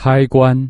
开关。